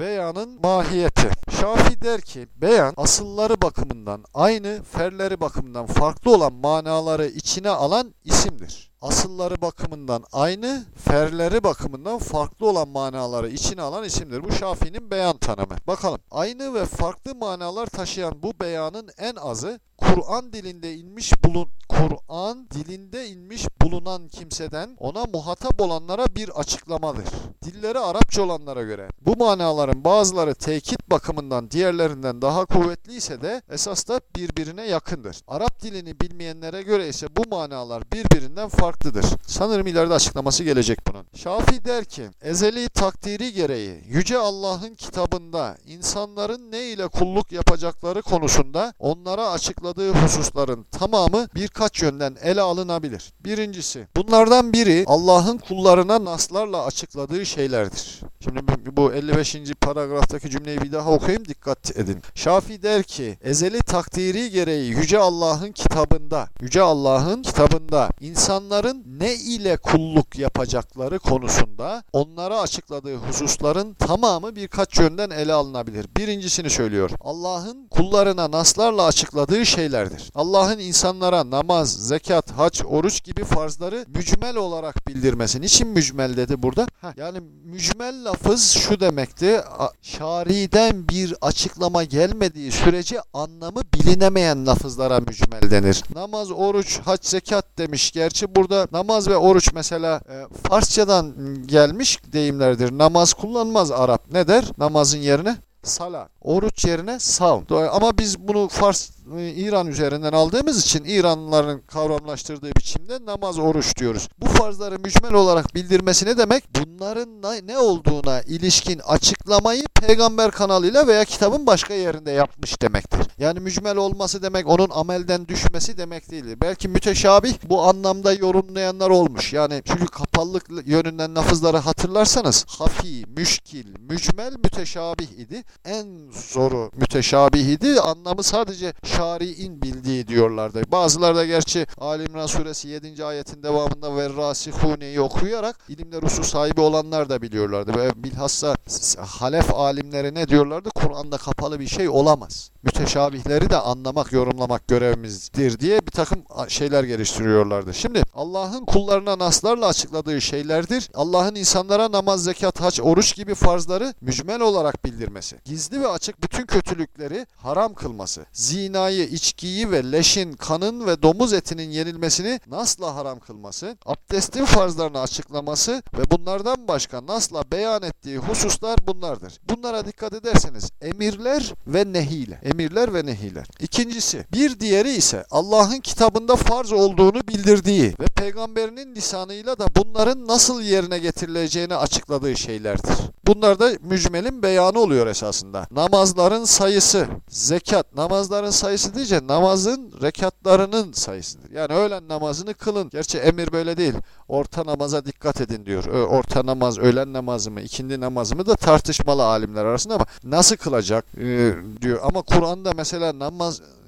Beyanın mahiyeti. Şafi der ki beyan asılları bakımından aynı, ferleri bakımından farklı olan manaları içine alan isimdir. Asılları bakımından aynı, ferleri bakımından farklı olan manaları içine alan isimdir. Bu Şafii'nin beyan tanımı. Bakalım. Aynı ve farklı manalar taşıyan bu beyanın en azı Kur'an dilinde inmiş bulun Kur'an dilinde inmiş bulunan kimseden ona muhatap olanlara bir açıklamadır. Dilleri Arapça olanlara göre bu manaların bazıları tekit bakımından diğerlerinden daha kuvvetli ise de esas da birbirine yakındır. Arap dilini bilmeyenlere göre ise bu manalar birbirinden farklıdır. Sanırım ileride açıklaması gelecek bunun. Şafi der ki, ezeli takdiri gereği Yüce Allah'ın kitabında insanların ne ile kulluk yapacakları konusunda onlara açıkladığı hususların tamamı birkaç yönden ele alınabilir. Birincisi, bunlardan biri Allah'ın kullarına naslarla açıkladığı şeylerdir. Şimdi bu 55. paragraftaki cümleyi bir daha okuyayım dikkat edin. Şafi der ki ezeli takdiri gereği Yüce Allah'ın kitabında Yüce Allah'ın kitabında insanların ne ile kulluk yapacakları konusunda onlara açıkladığı hususların tamamı birkaç yönden ele alınabilir. Birincisini söylüyor. Allah'ın kullarına naslarla açıkladığı şeylerdir. Allah'ın insanlara namaz, zekat, hac, oruç gibi farzları mücmel olarak bildirmesi. Niçin mücmel dedi burada? Heh, yani mücmel lafız şu demekti. Şari'den bir açıklama gelmediği sürece anlamı bilinemeyen lafızlara mücmel denir. Namaz, oruç, hac, zekat demiş. Gerçi burada namaz ve oruç mesela e, Farsçadan gelmiş deyimlerdir. Namaz kullanmaz Arap. Ne der? Namazın yerine sala. Oruç yerine savm. Ama biz bunu Fars İran üzerinden aldığımız için İranlıların kavramlaştırdığı biçimde namaz, oruç diyoruz. Bu farzları mücmel olarak bildirmesi ne demek? Bunların ne olduğuna ilişkin açıklamayı peygamber kanalıyla veya kitabın başka yerinde yapmış demektir. Yani mücmel olması demek onun amelden düşmesi demek değildir. Belki müteşabih bu anlamda yorumlayanlar olmuş. Yani çünkü kapalılık yönünden lafızları hatırlarsanız hafi, müşkil, mücmel, müteşabih idi. En zoru müteşabih idi. Anlamı sadece şari'in bildiği diyorlardı. Bazıları da gerçi Ali İmran suresi 7. ayetin devamında ve rasihune'yi okuyarak ilimde rusu sahibi olanlar da biliyorlardı. Ve bilhassa halef alimleri ne diyorlardı? Kur'an'da kapalı bir şey olamaz. Müteşabihleri de anlamak, yorumlamak görevimizdir diye bir takım şeyler geliştiriyorlardı. Şimdi Allah'ın kullarına naslarla açıkladığı şeylerdir. Allah'ın insanlara namaz, zekat, hac, oruç gibi farzları mücmel olarak bildirmesi. Gizli ve bütün kötülükleri haram kılması. Zinayı, içkiyi ve leşin, kanın ve domuz etinin yenilmesini nasla haram kılması. Abdestin farzlarını açıklaması ve bunlardan başka nasla beyan ettiği hususlar bunlardır. Bunlara dikkat ederseniz emirler ve nehiler emirler ve nehiler. İkincisi, bir diğeri ise Allah'ın kitabında farz olduğunu bildirdiği ve peygamberinin lisanıyla da bunların nasıl yerine getirileceğini açıkladığı şeylerdir. Bunlar da mücmelin beyanı oluyor esasında. Namazların sayısı, zekat, namazların sayısı diyece namazın rekatlarının sayısıdır. Yani öğlen namazını kılın. Gerçi emir böyle değil. Orta namaza dikkat edin diyor. Orta namaz, öğlen namazı mı, ikindi namazı mı da tartışmalı alimler arasında ama nasıl kılacak e, diyor. Ama Kur'an'da mesela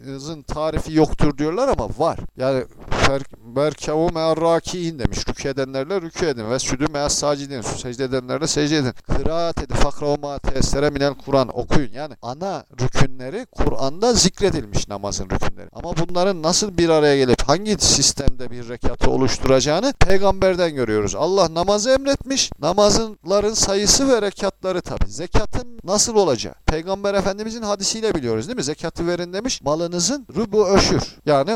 namazın tarifi yoktur diyorlar ama var. Yani berkavu me'arrakiin demiş. Rükü edenlerle rükü edin. Ve südü me'as sacidin. Secde edenlerle secde edin. Kıraat edin. Fakravu ma teessere minel Kur'an. Okuyun. Yani ana rükünleri Kur'an'da zikredilmiş namazın rükünleri. Ama bunların nasıl bir araya gelip hangi sistemde bir rekatı oluşturacağını peygamberden görüyoruz. Allah namazı emretmiş. Namazların sayısı ve rekatları tabi. Zekatın nasıl olacağı. Peygamber Efendimizin hadisiyle biliyoruz değil mi? Zekatı verin demiş. Malınızın rubu öşür. Yani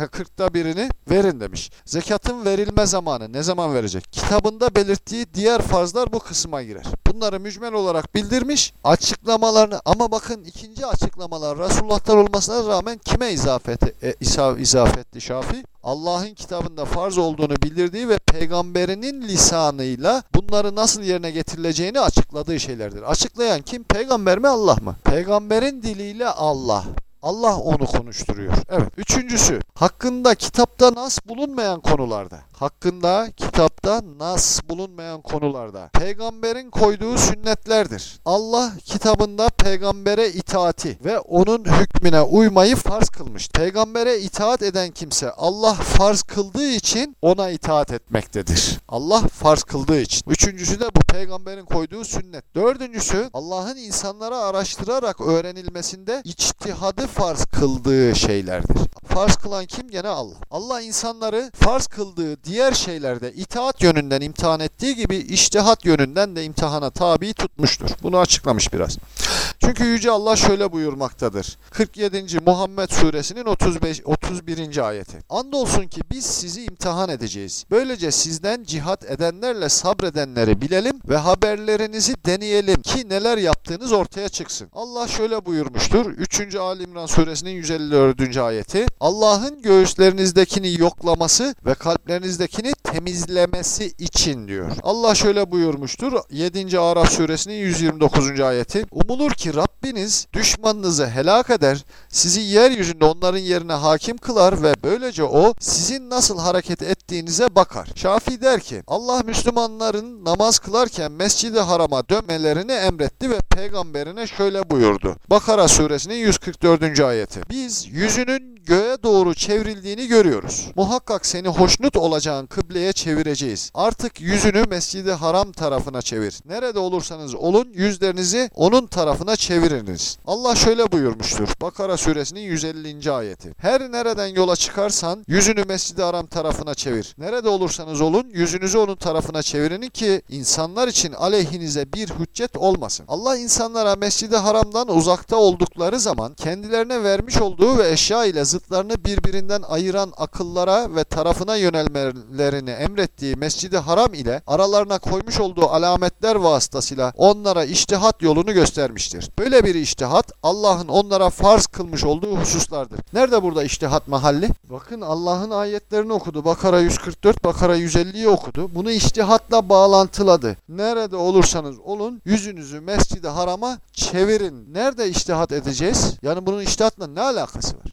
e, kırkta birini verin demiş. Zekatın verilme zamanı ne zaman verecek? Kitabında belirttiği diğer farzlar bu kısma girer. Bunları mücmel olarak bildirmiş. Açıklamalarını ama bakın ikinci açıklamalar Resulullah'tan olmasına rağmen kime izafet, e, izaf etti Şafi? Allah'ın kitabında farz olduğunu bildirdiği ve peygamberinin lisanıyla bunları nasıl yerine getirileceğini açıkladığı şeylerdir. Açıklayan kim? Peygamber mi Allah mı? Peygamberin diliyle Allah. Allah onu konuşturuyor. Evet. Üçüncüsü, hakkında kitapta nas bulunmayan konularda. Hakkında kitapta nas bulunmayan konularda. Peygamberin koyduğu sünnetlerdir. Allah kitabında peygambere itaati ve onun hükmüne uymayı farz kılmış. Peygambere itaat eden kimse Allah farz kıldığı için ona itaat etmektedir. Allah farz kıldığı için. Üçüncüsü de bu peygamberin koyduğu sünnet. Dördüncüsü Allah'ın insanlara araştırarak öğrenilmesinde içtihadı farz kıldığı şeylerdir. Farz kılan kim? Gene Allah. Allah insanları farz kıldığı diğer şeylerde itaat yönünden imtihan ettiği gibi iştihat yönünden de imtihana tabi tutmuştur. Bunu açıklamış biraz. Çünkü Yüce Allah şöyle buyurmaktadır. 47. Muhammed Suresinin 35 31. ayeti. Andolsun ki biz sizi imtihan edeceğiz. Böylece sizden cihat edenlerle sabredenleri bilelim ve haberlerinizi deneyelim ki neler yaptığınız ortaya çıksın. Allah şöyle buyurmuştur. 3. Ali İmran Suresinin 154. ayeti. Allah'ın göğüslerinizdekini yoklaması ve kalplerinizdekini temizlemesi için diyor. Allah şöyle buyurmuştur. 7. Araf Suresinin 129. ayeti. Umulur ki Rabbiniz düşmanınızı helak eder, sizi yeryüzünde onların yerine hakim kılar ve böylece o sizin nasıl hareket ettiğinize bakar. Şafii der ki Allah Müslümanların namaz kılarken Mescid-i Haram'a dönmelerini emretti ve peygamberine şöyle buyurdu. Bakara suresinin 144. ayeti. Biz yüzünün göğe doğru çevrildiğini görüyoruz. Muhakkak seni hoşnut olacağın kıbleye çevireceğiz. Artık yüzünü Mescid-i Haram tarafına çevir. Nerede olursanız olun yüzlerinizi onun tarafına çeviriniz. Allah şöyle buyurmuştur. Bakara suresinin 150. ayeti. Her nereden yola çıkarsan yüzünü Mescid-i Haram tarafına çevir. Nerede olursanız olun yüzünüzü onun tarafına çevirin ki insanlar için aleyhinize bir hüccet olmasın. Allah insanlara Mescid-i Haram'dan uzakta oldukları zaman kendilerine vermiş olduğu ve eşya ile zıtlarını birbirinden ayıran akıllara ve tarafına yönelmelerini emrettiği Mescid-i Haram ile aralarına koymuş olduğu alametler vasıtasıyla onlara iştihat yolunu göstermiştir. Böyle bir iştihat Allah'ın onlara farz kılmış olduğu hususlardır. Nerede burada iştihat mahalli? Bakın Allah'ın ayetlerini okudu. Bakara 144, Bakara 150'yi okudu. Bunu iştihatla bağlantıladı. Nerede olursanız olun yüzünüzü Mescid-i Haram'a çevirin. Nerede iştihat edeceğiz? Yani bunun iştihatla ne alakası var?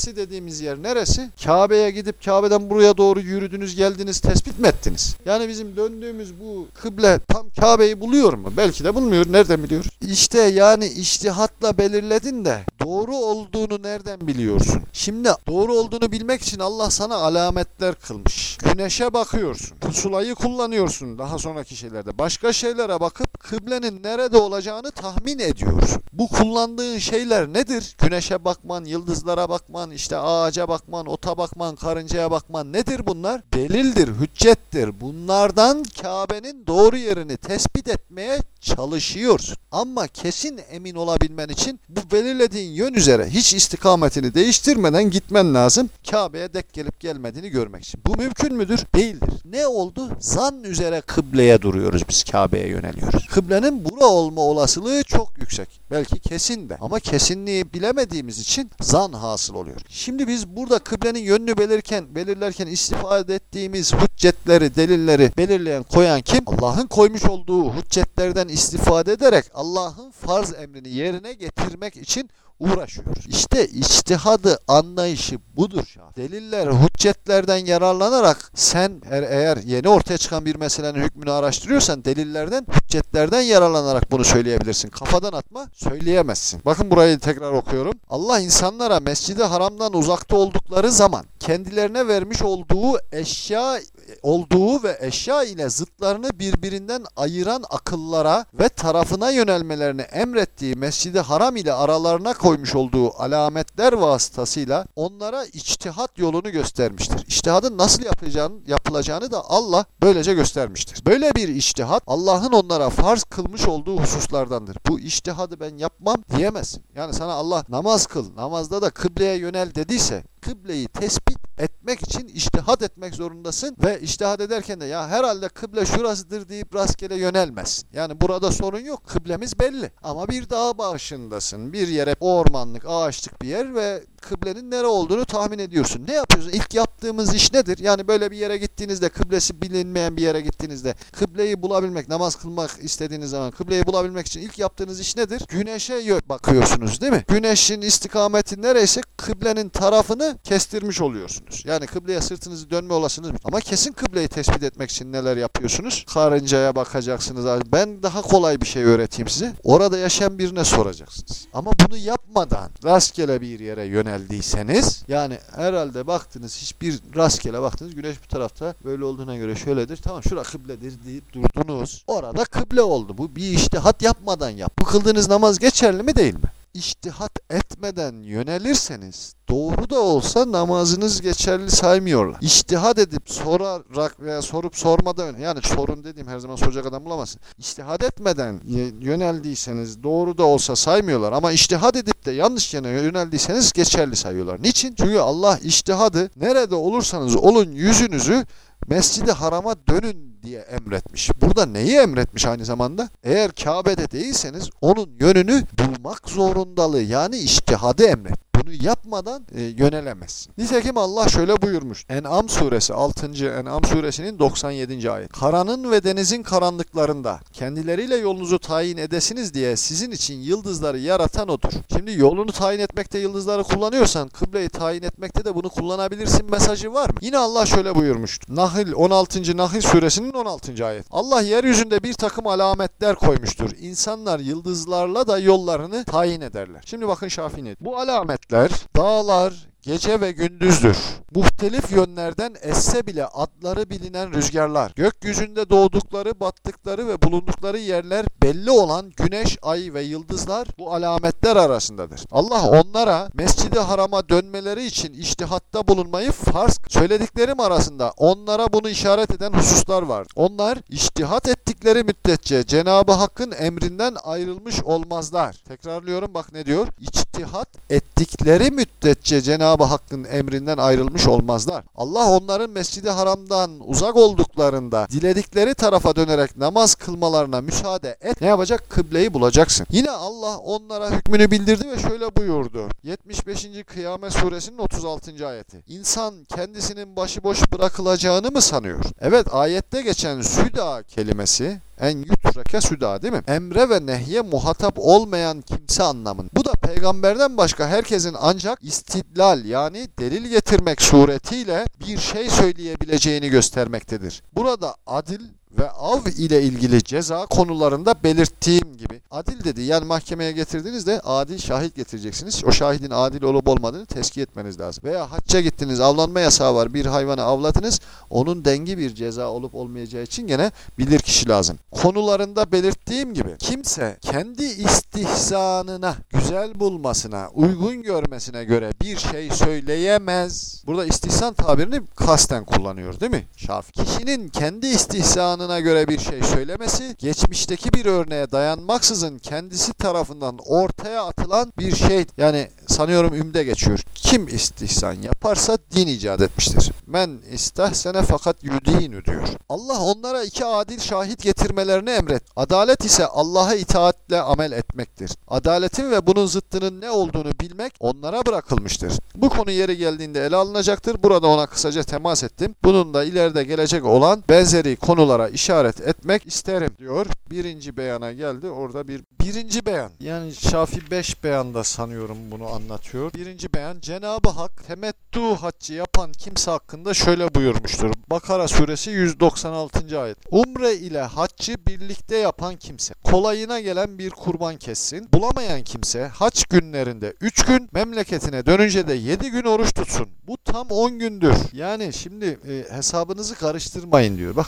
Kıblesi dediğimiz yer neresi? Kabe'ye gidip Kabe'den buraya doğru yürüdünüz, geldiniz, tespit mi ettiniz? Yani bizim döndüğümüz bu kıble tam Kabe'yi buluyor mu? Belki de bulmuyor. Nereden biliyor? İşte yani iştihatla belirledin de doğru olduğunu nereden biliyorsun? Şimdi doğru olduğunu bilmek için Allah sana alametler kılmış. Güneşe bakıyorsun. Pusulayı kullanıyorsun daha sonraki şeylerde. Başka şeylere bakıp kıblenin nerede olacağını tahmin ediyorsun. Bu kullandığın şeyler nedir? Güneşe bakman, yıldızlara bakman, işte ağaca bakman, ota bakman, karıncaya bakman nedir bunlar? Delildir, hüccettir. Bunlardan Kabe'nin doğru yerini tespit etmeye çalışıyorsun. Ama kesin emin olabilmen için bu belirlediğin yön üzere hiç istikametini değiştirmeden gitmen lazım. Kabe'ye dek gelip gelmediğini görmek için. Bu mümkün müdür? Değildir. Ne oldu? Zan üzere kıbleye duruyoruz biz Kabe'ye yöneliyoruz. Kıblenin bura olma olasılığı çok yüksek. Belki kesin de. Ama kesinliği bilemediğimiz için zan hasıl oluyor. Şimdi biz burada kıblenin yönünü belirken, belirlerken istifade ettiğimiz hüccetleri, delilleri belirleyen, koyan kim? Allah'ın koymuş olduğu hüccetlerden istifade ederek Allah'ın farz emrini yerine getirmek için uğraşıyoruz. İşte içtihadı anlayışı budur. Deliller, hüccetlerden yararlanarak sen eğer, eğer yeni ortaya çıkan bir meselenin hükmünü araştırıyorsan delillerden, hüccetlerden yararlanarak bunu söyleyebilirsin. Kafadan atma, söyleyemezsin. Bakın burayı tekrar okuyorum. Allah insanlara Mescid-i Haram'dan uzakta oldukları zaman kendilerine vermiş olduğu eşya olduğu ve eşya ile zıtlarını birbirinden ayıran akıllara ve tarafına yönelmelerini emrettiği Mescid-i Haram ile aralarına koymuş olduğu alametler vasıtasıyla onlara içtihat yolunu göstermiştir. İçtihadın nasıl yapacağını, yapılacağını da Allah böylece göstermiştir. Böyle bir içtihat Allah'ın onlara farz kılmış olduğu hususlardandır. Bu içtihadı ben yapmam diyemezsin. Yani sana Allah namaz kıl, namazda da kıbleye yönel dediyse kıbleyi tespit etmek için iştihat etmek zorundasın ve iştihat ederken de ya herhalde kıble şurasıdır deyip rastgele yönelmezsin. Yani burada sorun yok. Kıblemiz belli. Ama bir dağ başındasın. Bir yere ormanlık, ağaçlık bir yer ve kıblenin nere olduğunu tahmin ediyorsun. Ne yapıyorsun? İlk yaptığımız iş nedir? Yani böyle bir yere gittiğinizde, kıblesi bilinmeyen bir yere gittiğinizde, kıbleyi bulabilmek, namaz kılmak istediğiniz zaman kıbleyi bulabilmek için ilk yaptığınız iş nedir? Güneşe bakıyorsunuz değil mi? Güneşin istikameti nereyse kıblenin tarafını kestirmiş oluyorsunuz. Yani kıbleye sırtınızı dönme olasınız. Ama kesin kıbleyi tespit etmek için neler yapıyorsunuz? Karıncaya bakacaksınız. Ben daha kolay bir şey öğreteyim size. Orada yaşayan birine soracaksınız. Ama bunu yapmadan rastgele bir yere yöneldiyseniz yani herhalde baktınız hiçbir rastgele baktınız güneş bu tarafta böyle olduğuna göre şöyledir. Tamam şura kıbledir deyip durdunuz. Orada kıble oldu. Bu bir iştihat yapmadan yap. Bu kıldığınız namaz geçerli mi değil mi? İştihat etmeden yönelirseniz doğru da olsa namazınız geçerli saymıyorlar. İştihat edip sorarak veya sorup sormadan yani sorun dediğim her zaman soracak adam bulamazsın. İştihat etmeden yöneldiyseniz doğru da olsa saymıyorlar ama iştihat edip de yanlış yöne yöneldiyseniz geçerli sayıyorlar. Niçin? Çünkü Allah iştihadı nerede olursanız olun yüzünüzü Mescidi Haram'a dönün diye emretmiş. Burada neyi emretmiş aynı zamanda? Eğer Kabe'de değilseniz onun yönünü bulmak zorundalığı yani iştihadı emret bunu yapmadan e, yönelemezsin. Nitekim Allah şöyle buyurmuş. En'am suresi 6. En'am suresinin 97. ayet. Karanın ve denizin karanlıklarında kendileriyle yolunuzu tayin edesiniz diye sizin için yıldızları yaratan odur. Şimdi yolunu tayin etmekte yıldızları kullanıyorsan kıbleyi tayin etmekte de bunu kullanabilirsin mesajı var mı? Yine Allah şöyle buyurmuştu. Nahil 16. Nahil suresinin 16. ayet. Allah yeryüzünde bir takım alametler koymuştur. İnsanlar yıldızlarla da yollarını tayin ederler. Şimdi bakın Şafii ne? Bu alamet dağlar, gece ve gündüzdür. Muhtelif yönlerden esse bile adları bilinen rüzgarlar, gökyüzünde doğdukları, battıkları ve bulundukları yerler belli olan güneş, ay ve yıldızlar bu alametler arasındadır. Allah onlara Mescid-i Haram'a dönmeleri için iştihatta bulunmayı farz söylediklerim arasında onlara bunu işaret eden hususlar var. Onlar iştihat ettikleri müddetçe Cenab-ı Hakk'ın emrinden ayrılmış olmazlar. Tekrarlıyorum bak ne diyor? İçtihat ettikleri müddetçe Cenab-ı Hakk'ın emrinden ayrılmış olmazlar. Allah onların Mescid-i Haram'dan uzak olduklarında diledikleri tarafa dönerek namaz kılmalarına müsaade et. Ne yapacak? Kıbleyi bulacaksın. Yine Allah onlara hükmünü bildirdi ve şöyle buyurdu. 75. Kıyamet suresinin 36. ayeti. İnsan kendisinin başıboş bırakılacağını mı sanıyor? Evet ayette geçen süda kelimesi en yutrake süda değil mi? Emre ve nehye muhatap olmayan kimse anlamın. Bu da peygamberden başka herkesin ancak istidlal yani delil getirmek suretiyle bir şey söyleyebileceğini göstermektedir. Burada adil ve av ile ilgili ceza konularında belirttiğim gibi. Adil dedi yani mahkemeye getirdiğinizde adil şahit getireceksiniz. O şahidin adil olup olmadığını teskit etmeniz lazım. Veya hacca gittiniz avlanma yasağı var bir hayvanı avladınız. Onun dengi bir ceza olup olmayacağı için gene bilir kişi lazım. Konularında belirttiğim gibi kimse kendi istihsanına, güzel bulmasına, uygun görmesine göre bir şey söyleyemez. Burada istihsan tabirini kasten kullanıyor değil mi? Şaf. Kişinin kendi istihsanı imkanına göre bir şey söylemesi, geçmişteki bir örneğe dayanmaksızın kendisi tarafından ortaya atılan bir şey. Yani sanıyorum ümde geçiyor. Kim istihsan yaparsa din icat etmiştir. Men istahsene fakat yudinu diyor. Allah onlara iki adil şahit getirmelerini emret. Adalet ise Allah'a itaatle amel etmektir. Adaletin ve bunun zıttının ne olduğunu bilmek onlara bırakılmıştır. Bu konu yeri geldiğinde ele alınacaktır. Burada ona kısaca temas ettim. Bunun da ileride gelecek olan benzeri konulara işaret etmek isterim diyor. Birinci beyana geldi. Orada bir birinci beyan. Yani Şafi 5 beyanda sanıyorum bunu anlatıyor. Birinci beyan Cenab-ı Hak temettu haccı yapan kimse hakkında şöyle buyurmuştur. Bakara suresi 196. ayet. Umre ile haccı birlikte yapan kimse kolayına gelen bir kurban kessin. Bulamayan kimse haç günlerinde 3 gün memleketine dönünce de 7 gün oruç tutsun. Bu tam 10 gündür. Yani şimdi e, hesabınızı karıştırmayın diyor. Bak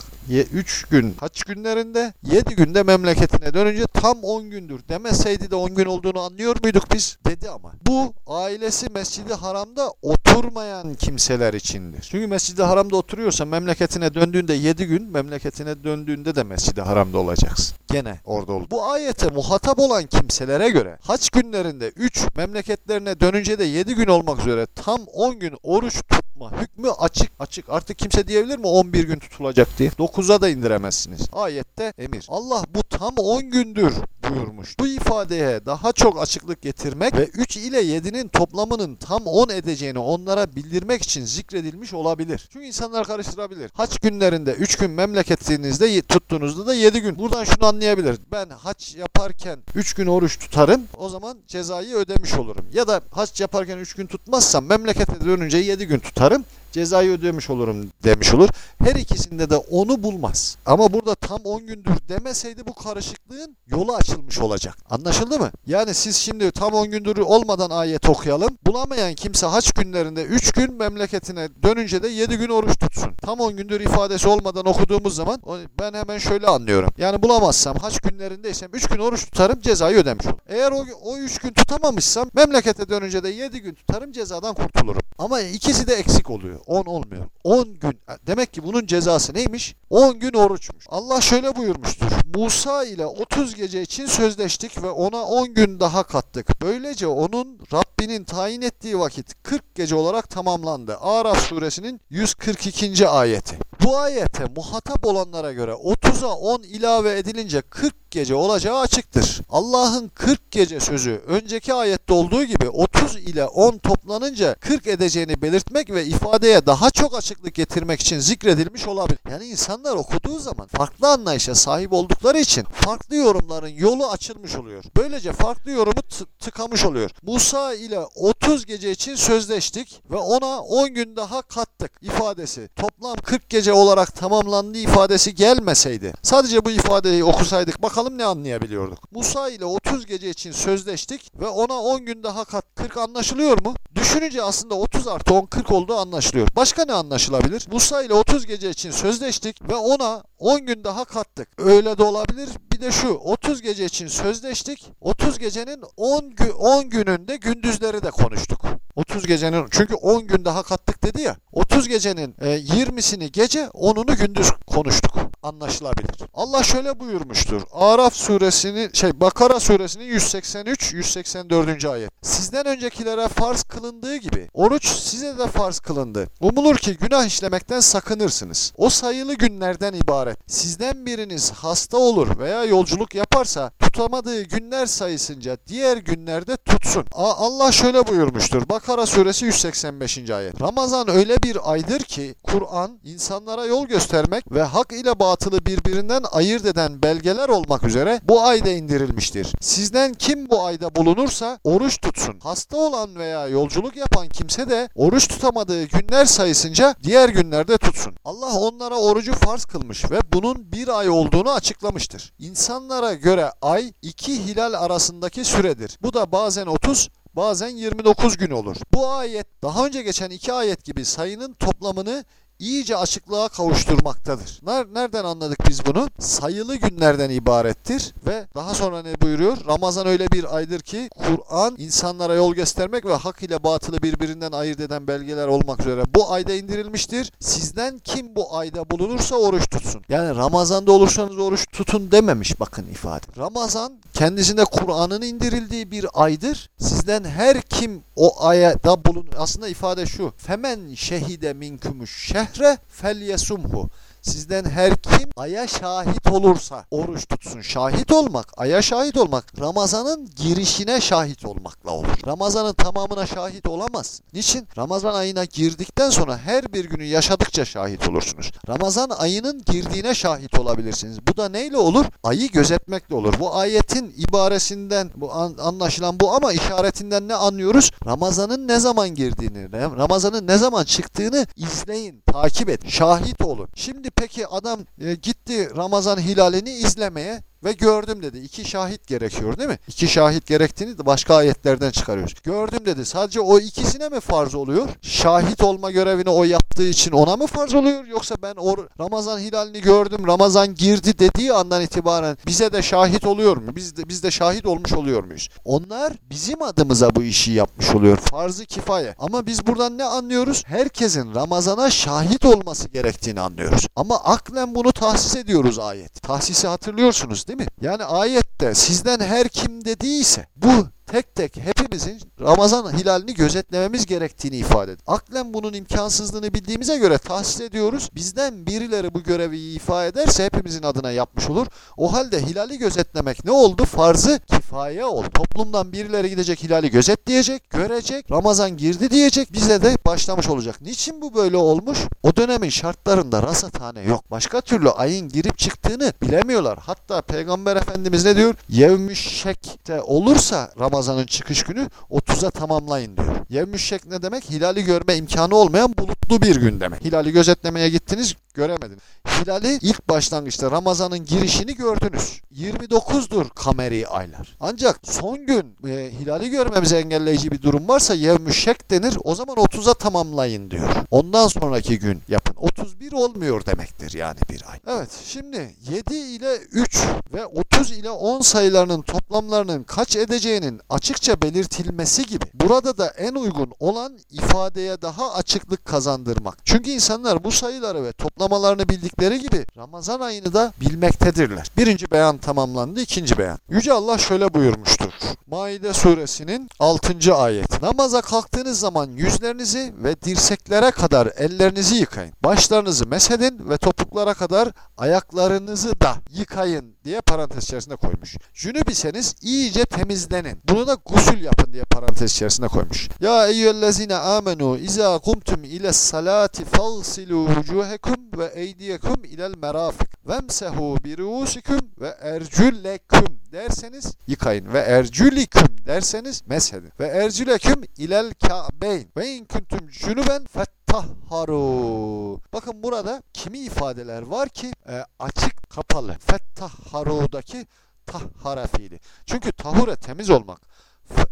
3 gün haç günlerinde 7 günde memleketine dönünce tam 10 gündür demeseydi de 10 gün olduğunu anlıyor muyduk biz? Dedi ama. Bu Bu ailesi Mescid-i Haram'da oturmayan kimseler içindir. Çünkü Mescid-i Haram'da oturuyorsa memleketine döndüğünde 7 gün memleketine döndüğünde de Mescid-i Haram'da olacaksın. Gene orada ol. Bu ayete muhatap olan kimselere göre haç günlerinde 3 memleketlerine dönünce de 7 gün olmak üzere tam 10 gün oruç tutma hükmü açık açık. Artık kimse diyebilir mi 11 gün tutulacak diye? 9'a da indiremezsiniz. Ayette emir. Allah bu tam 10 gündür buyurmuş. Bu ifadeye daha çok açıklık getirmek ve 3 ile 7'nin toplamının tam 10 edeceğini onlara bildirmek için zikredilmiş olabilir. Çünkü insanlar karıştırabilir. Haç günlerinde 3 gün memleketinizde tuttuğunuzda da 7 gün. Buradan şunu anlayabilir. Ben haç yaparken 3 gün oruç tutarım. O zaman cezayı ödemiş olurum. Ya da haç yaparken 3 gün tutmazsam memlekete dönünce 7 gün tutarım cezayı ödemiş olurum demiş olur. Her ikisinde de onu bulmaz. Ama burada tam 10 gündür demeseydi bu karışıklığın yolu açılmış olacak. Anlaşıldı mı? Yani siz şimdi tam 10 gündür olmadan ayet okuyalım. Bulamayan kimse haç günlerinde 3 gün memleketine dönünce de 7 gün oruç tutsun. Tam 10 gündür ifadesi olmadan okuduğumuz zaman ben hemen şöyle anlıyorum. Yani bulamazsam haç günlerindeysem 3 gün oruç tutarım cezayı ödemiş olurum. Eğer o, o 3 gün tutamamışsam memlekete dönünce de 7 gün tutarım cezadan kurtulurum. Ama ikisi de eksik oluyor. 10 olmuyor. 10 gün. Demek ki bunun cezası neymiş? 10 gün oruçmuş. Allah şöyle buyurmuştur. Musa ile 30 gece için sözleştik ve ona 10 gün daha kattık. Böylece onun Rabbinin tayin ettiği vakit 40 gece olarak tamamlandı. Araf suresinin 142. ayeti. Bu ayete muhatap olanlara göre 30'a 10 ilave edilince 40 gece olacağı açıktır. Allah'ın 40 gece sözü önceki ayette olduğu gibi 30 ile 10 toplanınca 40 edeceğini belirtmek ve ifadeye daha çok açıklık getirmek için zikredilmiş olabilir. Yani insanlar okuduğu zaman farklı anlayışa sahip oldukları için farklı yorumların yolu açılmış oluyor. Böylece farklı yorumu tıkamış oluyor. Musa ile 30 gece için sözleştik ve ona 10 gün daha kattık ifadesi. Toplam 40 gece olarak tamamlandı ifadesi gelmeseydi sadece bu ifadeyi okusaydık bakalım ne anlayabiliyorduk. Musa ile 30 gece için sözleştik ve ona 10 gün daha kat 40 anlaşılıyor mu? Düşününce aslında 30 artı 10 40 olduğu anlaşılıyor. Başka ne anlaşılabilir? Musa ile 30 gece için sözleştik ve ona 10 gün daha kattık. Öyle de olabilir. De şu 30 gece için sözleştik. 30 gecenin 10 gün 10 gününde gündüzleri de konuştuk. 30 gecenin çünkü 10 gün daha kattık dedi ya. 30 gecenin e, 20'sini gece 10'unu gündüz konuştuk. Anlaşılabilir. Allah şöyle buyurmuştur. Araf suresinin şey Bakara suresinin 183 184. ayet. Sizden öncekilere farz kılındığı gibi oruç size de farz kılındı. Umulur ki günah işlemekten sakınırsınız. O sayılı günlerden ibaret. Sizden biriniz hasta olur veya yolculuk yaparsa tutamadığı günler sayısınca diğer günlerde tutsun. Allah şöyle buyurmuştur. Bakara suresi 185. ayet. Ramazan öyle bir aydır ki Kur'an insanlara yol göstermek ve hak ile batılı birbirinden ayırt eden belgeler olmak üzere bu ayda indirilmiştir. Sizden kim bu ayda bulunursa oruç tutsun. Hasta olan veya yolculuk yapan kimse de oruç tutamadığı günler sayısınca diğer günlerde tutsun. Allah onlara orucu farz kılmış ve bunun bir ay olduğunu açıklamıştır. İnsanlara göre ay iki hilal arasındaki süredir. Bu da bazen 30 bazen 29 gün olur. Bu ayet daha önce geçen iki ayet gibi sayının toplamını iyice açıklığa kavuşturmaktadır. Nereden anladık biz bunu? Sayılı günlerden ibarettir ve daha sonra ne buyuruyor? Ramazan öyle bir aydır ki Kur'an insanlara yol göstermek ve hak ile batılı birbirinden ayırt eden belgeler olmak üzere bu ayda indirilmiştir. Sizden kim bu ayda bulunursa oruç tutsun. Yani Ramazan'da olursanız oruç tutun dememiş bakın ifade. Ramazan kendisinde Kur'an'ın indirildiği bir aydır. Sizden her kim o ayda bulun aslında ifade şu. Femen şehide minkümüş şehre felyesumhu. Sizden her kim aya şahit olursa oruç tutsun. Şahit olmak, aya şahit olmak Ramazan'ın girişine şahit olmakla olur. Ramazan'ın tamamına şahit olamaz. Niçin? Ramazan ayına girdikten sonra her bir günü yaşadıkça şahit olursunuz. Ramazan ayının girdiğine şahit olabilirsiniz. Bu da neyle olur? Ayı gözetmekle olur. Bu ayetin ibaresinden bu an, anlaşılan bu ama işaretinden ne anlıyoruz? Ramazan'ın ne zaman girdiğini, Ramazan'ın ne zaman çıktığını izleyin, takip et, şahit olun. Şimdi peki adam e, gitti Ramazan hilalini izlemeye ve gördüm dedi. İki şahit gerekiyor değil mi? İki şahit gerektiğini de başka ayetlerden çıkarıyoruz. Gördüm dedi. Sadece o ikisine mi farz oluyor? Şahit olma görevini o yaptığı için ona mı farz oluyor? Yoksa ben o Ramazan hilalini gördüm, Ramazan girdi dediği andan itibaren bize de şahit oluyor mu? Biz de, biz de şahit olmuş oluyor muyuz? Onlar bizim adımıza bu işi yapmış oluyor. Farzı kifaye. Ama biz buradan ne anlıyoruz? Herkesin Ramazana şahit olması gerektiğini anlıyoruz. Ama aklen bunu tahsis ediyoruz ayet. Tahsisi hatırlıyorsunuz değil mi? Yani ayette sizden her kim dediyse bu tek tek hepimizin Ramazan hilalini gözetlememiz gerektiğini ifade ediyor. Aklen bunun imkansızlığını bildiğimize göre tahsis ediyoruz. Bizden birileri bu görevi ifa ederse hepimizin adına yapmış olur. O halde hilali gözetlemek ne oldu? Farzı kifaye oldu. Toplumdan birileri gidecek hilali gözetleyecek, görecek, Ramazan girdi diyecek, bize de başlamış olacak. Niçin bu böyle olmuş? O dönemin şartlarında rasathane yok. Başka türlü ayın girip çıktığını bilemiyorlar. Hatta Peygamber Efendimiz ne diyor? Yevmü şekte olursa Ramazan'ın çıkış günü 30'a tamamlayın diyor. Yevmü şek ne demek? Hilali görme imkanı olmayan bulutlu bir gün demek. Hilali gözetlemeye gittiniz, göremediniz. Hilali ilk başlangıçta Ramazan'ın girişini gördünüz. 29'dur kameri aylar. Ancak son gün e, hilali görmemizi engelleyici bir durum varsa yevmü şek denir. O zaman 30'a tamamlayın diyor. Ondan sonraki gün yapın. 31 olmuyor demektir yani bir ay. Evet şimdi 7 ile 3 ve 30 ile 10 sayılarının toplamlarının kaç edeceğinin açıkça belirtilmesi gibi burada da en uygun olan ifadeye daha açıklık kazandırmak. Çünkü insanlar bu sayıları ve toplamalarını bildikleri gibi Ramazan ayını da bilmektedirler. Birinci beyan tamamlandı, ikinci beyan. Yüce Allah şöyle buyurmuştur. Maide suresinin 6. ayet. Namaza kalktığınız zaman yüzlerinizi ve dirseklere kadar ellerinizi yıkayın. Başlarınızı meshedin ve topuklara kadar ayaklarınızı da yıkayın diye parantez içerisinde koymuş. Cünüp iseniz iyice temizlenin. Bunu da gusül yapın diye parantez içerisinde koymuş. Ya eyyühellezine amenu izâ kumtum ile salati fagsilu vucuhekum ve eydiyekum ilel merafik. Vemsehu bi ruusikum ve ercüleküm derseniz yıkayın. Ve ercüliküm derseniz meshedin. Ve ercüleküm ilel ka'beyn. Ve in kuntum cunuben fettahharu bakın burada kimi ifadeler var ki e, açık kapalı fettahharu'daki tahhara fiili çünkü tahure temiz olmak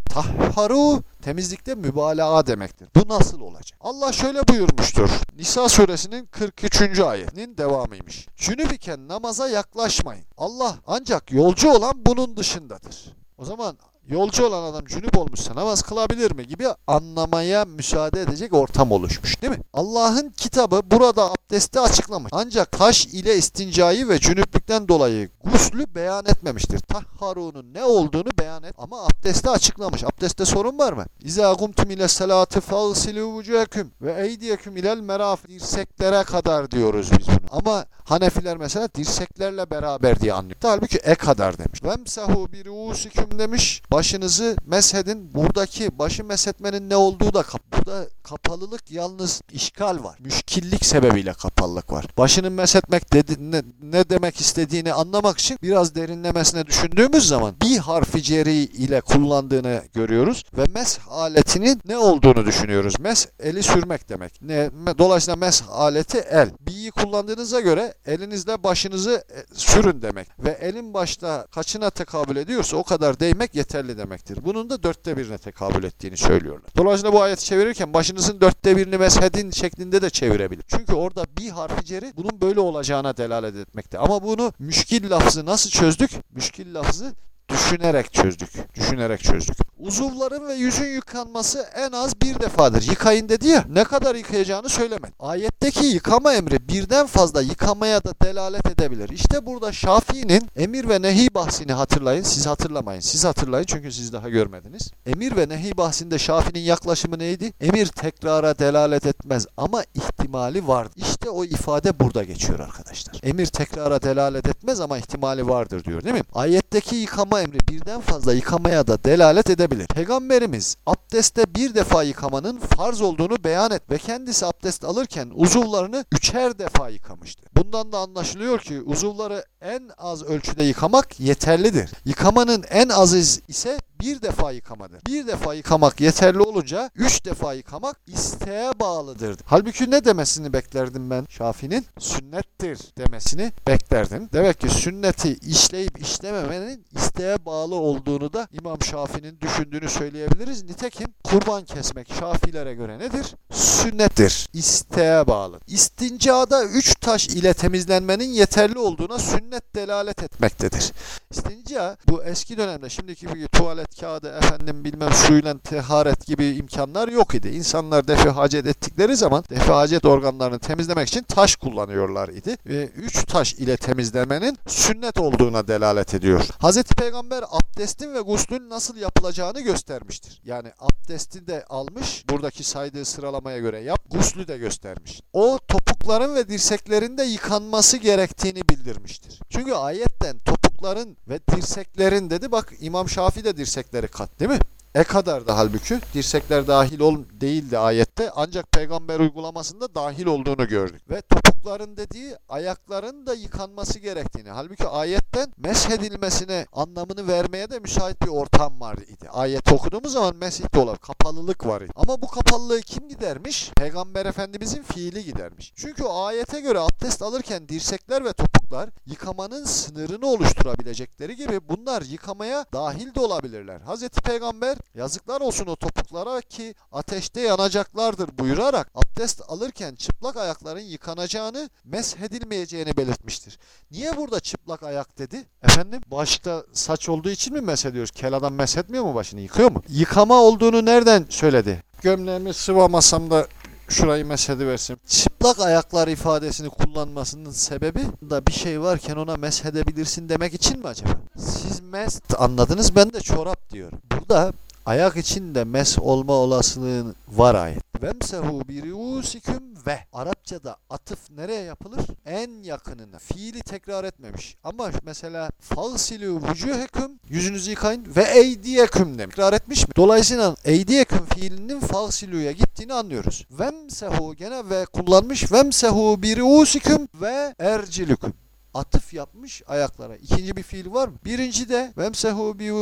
tahharu temizlikte mübalağa demektir. Bu nasıl olacak? Allah şöyle buyurmuştur. Nisa suresinin 43. ayetinin devamıymış. Cünüp iken namaza yaklaşmayın. Allah ancak yolcu olan bunun dışındadır. O zaman yolcu olan adam cünüp olmuşsa namaz kılabilir mi gibi anlamaya müsaade edecek ortam oluşmuş değil mi? Allah'ın kitabı burada abdesti açıklamış. Ancak taş ile istincayı ve cünüplükten dolayı guslü beyan etmemiştir. Tahharunun ne olduğunu beyan et ama abdesti açıklamış. Abdestte sorun var mı? İza gumtum ile salati fagsilu vucuhekum ve eydiyeküm ilel meraf dirseklere kadar diyoruz biz bunu. Ama Hanefiler mesela dirseklerle beraber diye anlıyor. Halbuki e kadar demiş. Vemsahu bir ruusikum demiş. Başınızı meshedin. Buradaki başı meshetmenin ne olduğu da kap. Burada kapalılık yalnız işgal var. Müşkillik sebebiyle kapalılık var. Başını meshetmek dedi, ne, ne demek istediğini anlamak için biraz derinlemesine düşündüğümüz zaman bir harfi ceri ile kullandığını görüyoruz ve mes aletinin ne olduğunu düşünüyoruz. Mes eli sürmek demek. Ne, dolayısıyla mes aleti el. Bi'yi kullandığınıza göre elinizle başınızı sürün demek. Ve elin başta kaçına tekabül ediyorsa o kadar değmek yeterli demektir. Bunun da dörtte birine tekabül ettiğini söylüyorlar. Dolayısıyla bu ayeti çevirirken başınızın dörtte birini meshedin şeklinde de çevirebilir. Çünkü orada bir harfi ceri bunun böyle olacağına delalet etmekte. Ama bunu müşkil lafzı nasıl çözdük? Müşkil lafzı düşünerek çözdük. Düşünerek çözdük. Uzuvların ve yüzün yıkanması en az bir defadır. Yıkayın dedi ya. Ne kadar yıkayacağını söylemedi. Ayetteki yıkama emri birden fazla yıkamaya da delalet edebilir. İşte burada Şafii'nin emir ve nehi bahsini hatırlayın. Siz hatırlamayın. Siz hatırlayın çünkü siz daha görmediniz. Emir ve nehi bahsinde Şafii'nin yaklaşımı neydi? Emir tekrara delalet etmez ama ihtimali vardır. İşte o ifade burada geçiyor arkadaşlar. Emir tekrara delalet etmez ama ihtimali vardır diyor değil mi? Ayetteki yıkama emri birden fazla yıkamaya da delalet edebilir. Peygamberimiz abdestte bir defa yıkamanın farz olduğunu beyan et ve kendisi abdest alırken uzuvlarını üçer defa yıkamıştı. Bundan da anlaşılıyor ki uzuvları en az ölçüde yıkamak yeterlidir. Yıkamanın en azı ise bir defa yıkamadır. Bir defa yıkamak yeterli olunca üç defa yıkamak isteğe bağlıdır. Halbuki ne demesini beklerdim ben Şafi'nin? Sünnettir demesini beklerdim. Demek ki sünneti işleyip işlememenin isteğe bağlı olduğunu da İmam Şafi'nin düşündüğünü söyleyebiliriz. Nitekim kurban kesmek Şafilere göre nedir? Sünnettir. İsteğe bağlı. İstincada üç taş ile temizlenmenin yeterli olduğuna sünnet delalet etmektedir. İstinca bu eski dönemde şimdiki gibi tuvalet kağıdı efendim bilmem suyla teharet gibi imkanlar yok idi. İnsanlar defi hacet ettikleri zaman defi hacet organlarını temizlemek için taş kullanıyorlar idi. Ve üç taş ile temizlemenin sünnet olduğuna delalet ediyor. Hz. Peygamber abdestin ve guslün nasıl yapılacağını göstermiştir. Yani abdesti de almış, buradaki saydığı sıralamaya göre yap, guslü de göstermiş. O topukların ve dirseklerin de yıkanması gerektiğini bildirmiştir. Çünkü ayetten topukların ve dirseklerin dedi bak İmam Şafii de dirsekleri kat değil mi? E kadar da halbuki dirsekler dahil ol değildi ayette ancak peygamber uygulamasında dahil olduğunu gördük. Ve topukların dediği ayakların da yıkanması gerektiğini. Halbuki ayetten meshedilmesine anlamını vermeye de müsait bir ortam var idi. Ayet okuduğumuz zaman mesih dolar, kapalılık var idi. Ama bu kapalılığı kim gidermiş? Peygamber Efendimizin fiili gidermiş. Çünkü ayete göre abdest alırken dirsekler ve topuklar yıkamanın sınırını oluşturabilecekleri gibi bunlar yıkamaya dahil de olabilirler. Hazreti Peygamber yazıklar olsun o topuklara ki ateşte yanacaklardır buyurarak abdest alırken çıplak ayakların yıkanacağını meshedilmeyeceğini belirtmiştir. Niye burada çıplak ayak dedi? Efendim başta saç olduğu için mi meshediyoruz? Kel adam meshetmiyor mu başını? Yıkıyor mu? Yıkama olduğunu nereden söyledi? Gömleğimi sıvamasam da şurayı meshediversin. Çıplak ayaklar ifadesini kullanmasının sebebi da bir şey varken ona meshedebilirsin demek için mi acaba? Siz mes anladınız ben de çorap diyorum. Burada ayak içinde mes olma olasılığı var ayet. Vemsehu biriusikum ve Arapçada atıf nereye yapılır? En yakınına. Fiili tekrar etmemiş. Ama mesela fagsilu vucuhekum yüzünüzü yıkayın ve eydiyeküm demiş. Tekrar etmiş mi? Dolayısıyla eydiyeküm fiilinin fagsiluya gittiğini anlıyoruz. Vemsehu gene ve kullanmış. Vemsehu biriusikum ve ercilüküm atıf yapmış ayaklara. İkinci bir fiil var mı? Birinci de vemsehu bi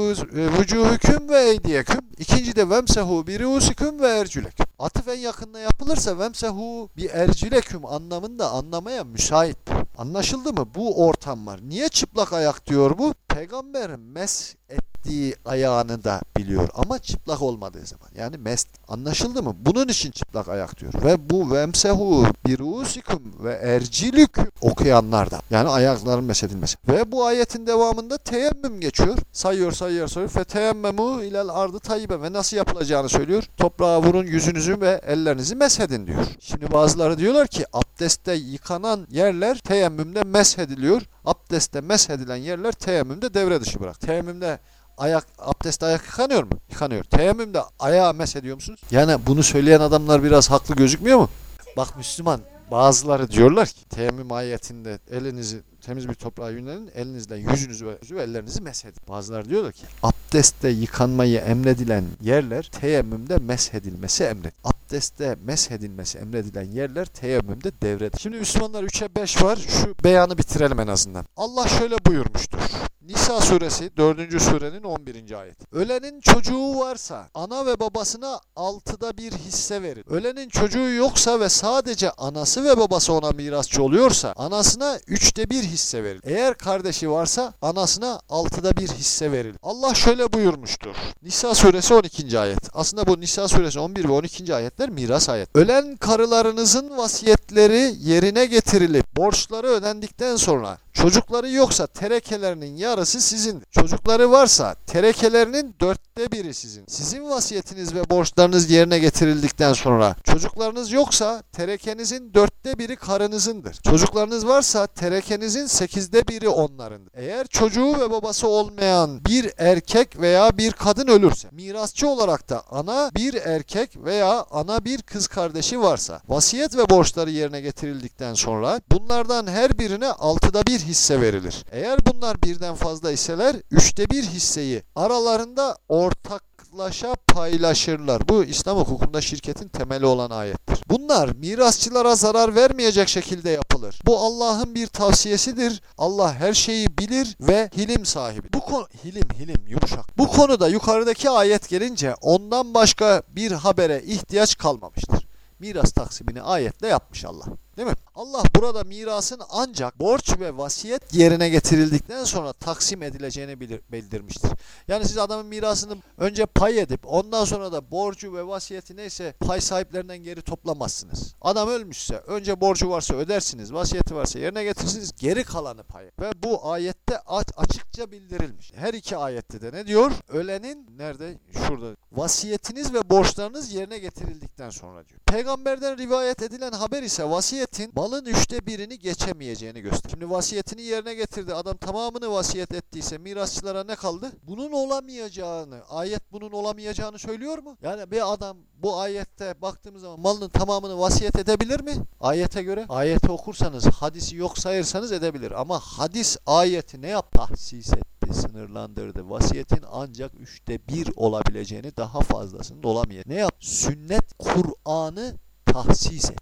vucuhukum ve eydiyeküm. İkinci de vemsehu bi ruusikum ve ercüleküm. Atıf en yakında yapılırsa vemsehu bi ercüleküm anlamında anlamaya müsait. Anlaşıldı mı? Bu ortam var. Niye çıplak ayak diyor bu? Peygamber mes ettiği ayağını da biliyor ama çıplak olmadığı zaman. Yani mest anlaşıldı mı? Bunun için çıplak ayak diyor. Ve bu vemsehu birusikum ve ercilük okuyanlar da. Yani ayakların mesedilmesi. Ve bu ayetin devamında teyemmüm geçiyor. Sayıyor sayıyor sayıyor. Fe teyemmemu ilel ardı tayyibe ve nasıl yapılacağını söylüyor. Toprağa vurun yüzünüzü ve ellerinizi meshedin diyor. Şimdi bazıları diyorlar ki abdestte yıkanan yerler teyemmümde meshediliyor. Abdestte meshedilen yerler teyemmümde devre dışı bırak. Teyemmümde ayak abdestte ayak yıkanıyor mu? Yıkanıyor. Teyemmümde ayağı meshediyor musunuz? Yani bunu söyleyen adamlar biraz haklı gözükmüyor mu? Bak Müslüman bazıları diyorlar ki teyemmüm ayetinde elinizi temiz bir toprağa yönelin, elinizle yüzünüzü ve, yüzü ve ellerinizi meshedin. Bazıları diyorlar ki abdestte yıkanmayı emredilen yerler teyemmümde meshedilmesi emred. Abdestte meshedilmesi emredilen yerler teyemmümde devredir. Şimdi Müslümanlar 3'e 5 var. Şu beyanı bitirelim en azından. Allah şöyle buyurmuştur. Nisa suresi 4. surenin 11. ayeti. Ölenin çocuğu varsa ana ve babasına altıda bir hisse verin. Ölenin çocuğu yoksa ve sadece anası ve babası ona mirasçı oluyorsa anasına üçte bir hisse verin. Eğer kardeşi varsa anasına altıda bir hisse verin. Allah şöyle buyurmuştur. Nisa suresi 12. ayet. Aslında bu Nisa suresi 11 ve 12. ayetler miras ayet. Ölen karılarınızın vasiyetleri yerine getirilip borçları ödendikten sonra Çocukları yoksa terekelerinin yarısı sizin. Çocukları varsa terekelerinin dörtte biri sizin. Sizin vasiyetiniz ve borçlarınız yerine getirildikten sonra çocuklarınız yoksa terekenizin dörtte biri karınızındır. Çocuklarınız varsa terekenizin sekizde biri onlarındır. Eğer çocuğu ve babası olmayan bir erkek veya bir kadın ölürse mirasçı olarak da ana bir erkek veya ana bir kız kardeşi varsa vasiyet ve borçları yerine getirildikten sonra bunlardan her birine altıda bir hisse verilir. Eğer bunlar birden fazla hisseler üçte bir hisseyi aralarında ortaklaşa paylaşırlar. Bu İslam hukukunda şirketin temeli olan ayettir. Bunlar mirasçılara zarar vermeyecek şekilde yapılır. Bu Allah'ın bir tavsiyesidir. Allah her şeyi bilir ve hilim sahibi. Bu konu hilim hilim yumuşak. Bu konuda yukarıdaki ayet gelince ondan başka bir habere ihtiyaç kalmamıştır. Miras taksimini ayetle yapmış Allah. Değil mi? Allah burada mirasın ancak borç ve vasiyet yerine getirildikten sonra taksim edileceğini bildirmiştir. Yani siz adamın mirasını önce pay edip ondan sonra da borcu ve vasiyeti neyse pay sahiplerinden geri toplamazsınız. Adam ölmüşse önce borcu varsa ödersiniz, vasiyeti varsa yerine getirirsiniz, geri kalanı pay. Ve bu ayette açıkça bildirilmiş. Her iki ayette de ne diyor? Ölenin nerede? Şurada. Vasiyetiniz ve borçlarınız yerine getirildikten sonra diyor. Peygamberden rivayet edilen haber ise vasiyetin malın üçte birini geçemeyeceğini gösteriyor. Şimdi vasiyetini yerine getirdi. Adam tamamını vasiyet ettiyse mirasçılara ne kaldı? Bunun olamayacağını, ayet bunun olamayacağını söylüyor mu? Yani bir adam bu ayette baktığımız zaman malının tamamını vasiyet edebilir mi? Ayete göre. Ayeti okursanız, hadisi yok sayırsanız edebilir. Ama hadis ayeti ne yap? Tahsis etti, sınırlandırdı. Vasiyetin ancak üçte bir olabileceğini daha fazlasının olamayacağını. Ne yap? Sünnet Kur'an'ı tahsis et.